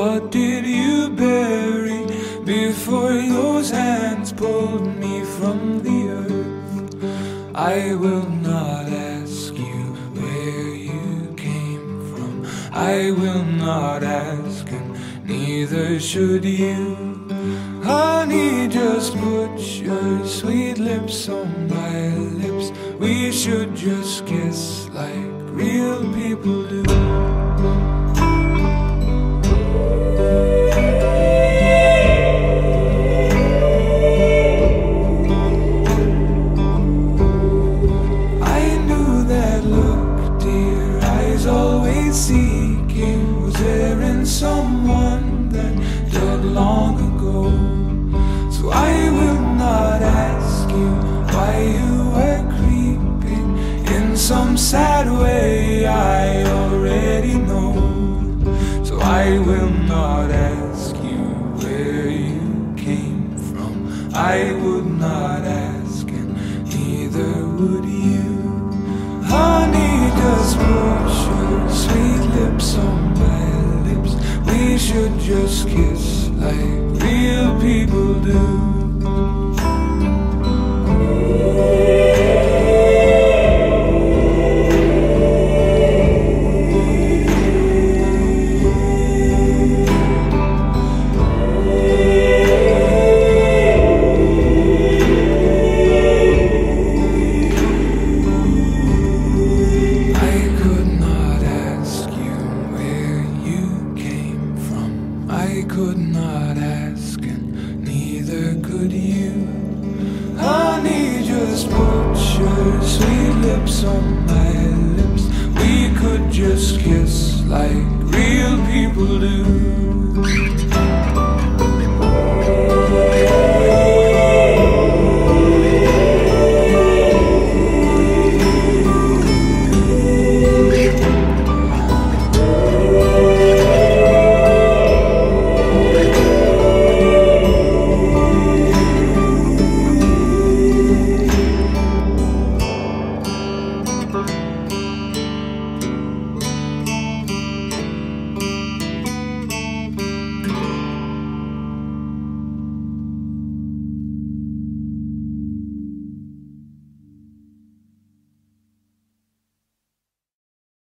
What did you bury before those hands pulled me from the earth? I will not ask you where you came from. I will not ask, and neither should you. Honey, just put your sweet lips on my lips. We should just kiss like real people do. Someone that died long ago? So I will not ask you why you were creeping in some sad way. I already know. So I will not ask you where you came from. I would not ask, and neither would you. Honey, just put your sweet lips on should just kiss like real people do. I could not ask, and neither could you. Honey, just put your sweet lips on my lips. We could just kiss like real people do.